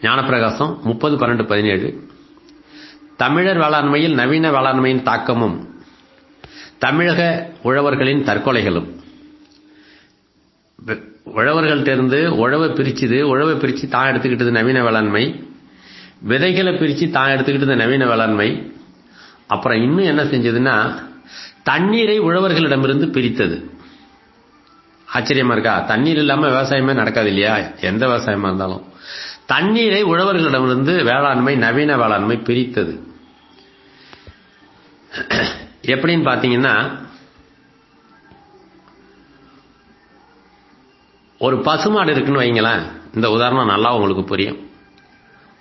ஞானப்பிரகாசம் முப்பது பன்னெண்டு பதினேழு. தமிழர் வேளாண்மையில் நவீன வேளாண்மையின் தாக்கமும் தமிழக உழவர்களின் தற்கொலைகளும். உழவர்கள்ட்டேருந்து உழவை பிரிச்சுது உழவை பிரிச்சு தான் எடுத்துக்கிட்டது நவீன வேளாண்மை. விதைகளை பிரிச்சு தான் எடுத்துக்கிட்டது நவீன வேளாண்மை. அப்புறம் இன்னும் என்ன செஞ்சதுன்னா தண்ணீரை உழவர்களிடமிருந்து பிரித்தது. ஆச்சரியமா இருக்கா? தண்ணீர் இல்லாம விவசாயமே நடக்காது இல்லையா? எந்த விவசாயமா இருந்தாலும். தண்ணீரை உழவர்களிடமிருந்து வேளாண்மை நவீன வேளாண்மை பிரித்தது. எப்படின்னு பாத்தீங்கன்னா ஒரு பசுமாடு இருக்குன்னு வைங்களேன். இந்த உதாரணம் நல்லா உங்களுக்கு புரியும்.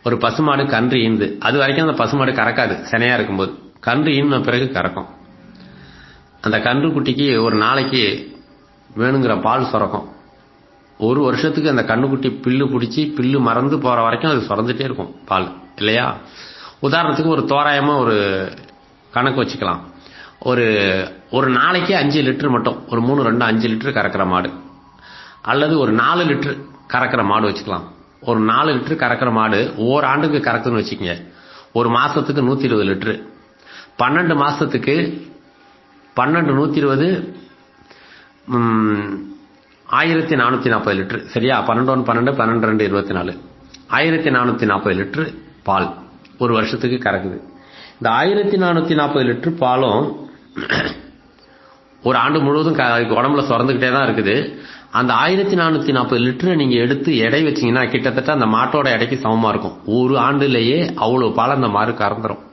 ஒரு பசுமாடு கன்று ஈந்து அது வரைக்கும் அந்த பசுமாடு கறக்காது சினையா இருக்கும்போது. கன்று ஈன பிறகு கறக்கும். அந்த கன்று குட்டிக்கு ஒரு நாளைக்கு வேணுங்கிற பால் சுரக்கும். ஒரு வருஷத்துக்கு அந்த கண்ணுக்குட்டி பில்லு பிடிச்சி பில்லு மறந்து போற வரைக்கும் அது சுரந்துட்டே இருக்கும் பால் இல்லையா? உதாரணத்துக்கு ஒரு தோராயமா ஒரு கணக்கு வச்சுக்கலாம். ஒரு ஒரு நாளைக்கு அஞ்சு லிட்டர் மட்டும் ஒரு மூணு ரெண்டு அஞ்சு லிட்டர் கறக்கிற மாடு. அல்லது ஒரு நாலு லிட்டர் கறக்கிற மாடு வச்சுக்கலாம். ஒரு நாலு லிட்டர் கறக்கிற மாடு ஓராண்டுக்கு கறக்குன்னு வச்சுக்கோங்க. ஒரு மாசத்துக்கு நூத்தி இருபது லிட்டரு. பன்னெண்டு மாசத்துக்கு பன்னெண்டு நூத்தி இருபது ஆயிரத்தி நானூத்தி நாற்பது லிட்டர். சரியா? பன்னெண்டு ஒன்று பன்னெண்டு பன்னெண்டு ரெண்டு இருபத்தி நாலு ஆயிரத்தி நானூத்தி நாற்பது லிட்டர் பால். ஒரு வருஷத்துக்கு கறக்குது. இந்த ஆயிரத்தி நானூத்தி நாற்பது லிட்டர் பாலும் ஒரு ஆண்டு முழுவதும் உடம்புல சுரந்துகிட்டே தான் இருக்குது. அந்த ஆயிரத்தி நானூத்தி நாற்பது லிட்டரை நீங்க எடுத்து எடை வச்சீங்கன்னா கிட்டத்தட்ட அந்த மாட்டோட எடைக்கு சமமா இருக்கும். ஒரு ஆண்டுலேயே அவ்வளவு பால் அந்த மாடு கறந்துரும்.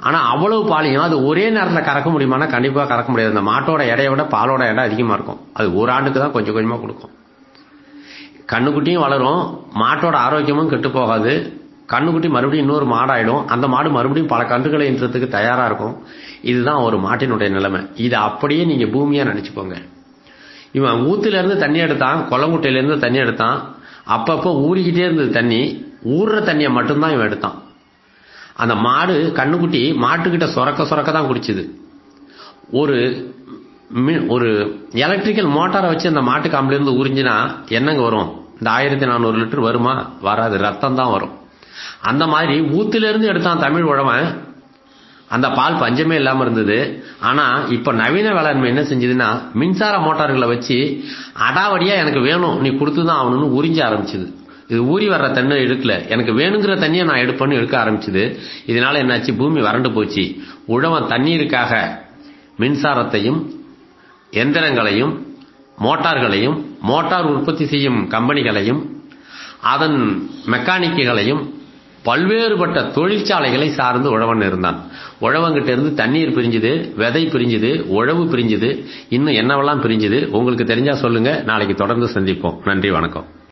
ஆனா அவ்வளவு பாலையும் அது ஒரே நேரத்தில் கறக்க முடியுமானா கண்டிப்பா கறக்க முடியாது. அந்த மாட்டோட எடையை விட பாலோட எடை அதிகமா இருக்கும். அது ஒரு ஆண்டுக்கு தான் கொஞ்சம் கொஞ்சமா கொடுக்கும். கண்ணுக்குட்டியும் வளரும் மாட்டோட ஆரோக்கியமும் கெட்டு போகாது. கண்ணுக்குட்டி மறுபடியும் இன்னொரு மாடாயிடும். அந்த மாடு மறுபடியும் பல கன்றுகளை ஈன்றதுக்கு தயாரா இருக்கும். இதுதான் ஒரு மாட்டினுடைய நிலைமை. இதை அப்படியே நீங்க பூமியா நினைச்சுக்கோங்க. இவன் ஊத்துல இருந்து தண்ணி எடுத்தான் கொல்லங்குட்டையில இருந்து தண்ணி எடுத்தான். அப்பப்போ ஊறிக்கிட்டே இருந்தது தண்ணி. ஊறுற தண்ணியை மட்டும்தான் இவன் எடுத்தான். அந்த மாடு கண்ணுக்குட்டி மாட்டுக்கிட்ட சொரக்க சுரக்க தான் குடிச்சுது. ஒரு ஒரு எலக்ட்ரிக்கல் மோட்டாரை வச்சு அந்த மாட்டு காம்பிலிருந்து உறிஞ்சினா என்னங்க வரும்? இந்த ஆயிரத்தி நானூறு லிட்டர் வருமா? வராது. ரத்தம் தான் வரும். அந்த மாதிரி ஊத்துலேருந்து எடுத்தான் தமிழ் உழவன். அந்த பால் பஞ்சமே இல்லாம இருந்தது. ஆனா இப்ப நவீன வேளாண்மை என்ன செஞ்சதுன்னா மின்சார மோட்டார்களை வச்சு அடாவடியா எனக்கு வேணும். நீ கொடுத்துதான் ஆகணும்னு உறிஞ்ச ஆரம்பிச்சது. இது ஊறி வர்ற தண்ணி எடுக்கல எனக்கு வேணுங்கிற தண்ணியை நான் எடுப்பேன்னு எடுக்க ஆரம்பிச்சது. இதனால என்னாச்சு? பூமி வறண்டு போச்சு. உழவன் தண்ணீருக்காக மின்சாரத்தையும் எந்திரங்களையும் மோட்டார்களையும் மோட்டார் உற்பத்தி செய்யும் கம்பெனிகளையும் அதன் மெக்கானிக்குகளையும் பல்வேறுபட்ட தொழிற்சாலைகளை சார்ந்து உழவன் இருந்தான். உழவங்கிட்ட இருந்து தண்ணீர் பிரிஞ்சுது விதை பிரிஞ்சுது உழவு பிரிஞ்சுது. இன்னும் என்னவெல்லாம் பிரிஞ்சுது? உங்களுக்கு தெரிஞ்சா சொல்லுங்க. நாளைக்கு தொடர்ந்து சந்திப்போம். நன்றி வணக்கம்.